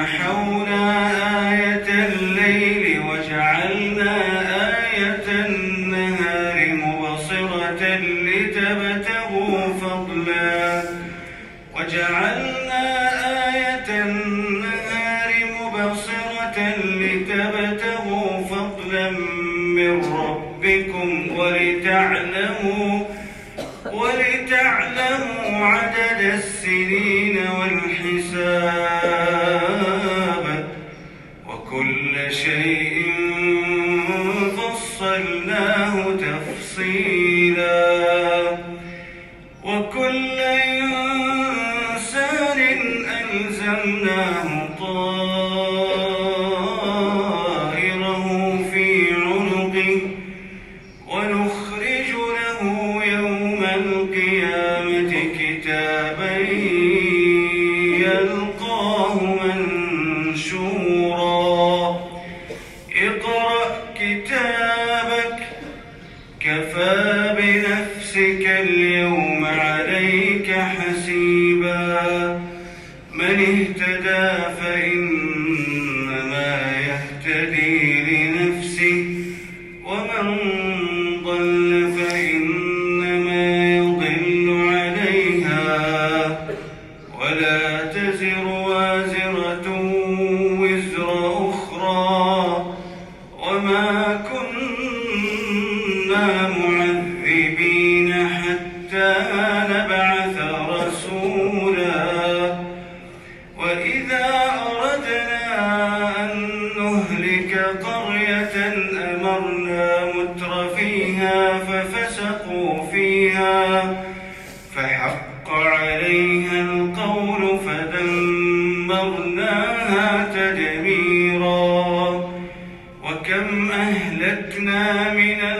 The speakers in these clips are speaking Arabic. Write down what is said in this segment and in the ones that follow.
فمحونا آية الليل وجعلنا آية النهار مبصرة لتبتغوا فضلا. وجعلنا آية النهار مبصرة لتبتغوا فضلا من ربكم ولتعلموا ولتعلموا عدد السنين. وكل شيء فصلناه تفصيلا. وكل إنسان ألزمناه طائره حسيبا من اهتدى فإنما يهتدي لنفسه ومن ضل فإنما يضل عليها. ولا تزر وازرة وزر أخرى. وما كنا معذبين قرية أمرنا متر فيها ففسقوا فيها فحق عليها القول فدمرناها تدميرا. وكم أهلكنا من القرون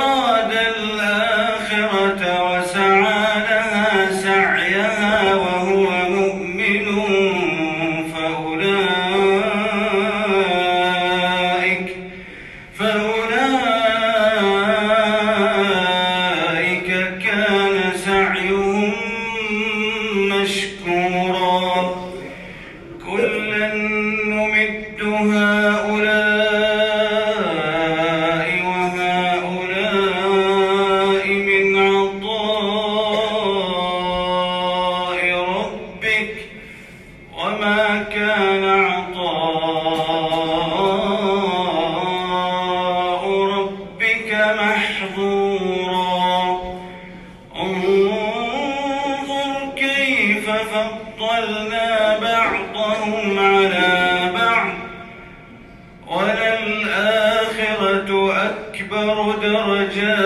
نورا. انظر كيف فضلنا بعضهم على بعض. وللآخرة أكبر درجات.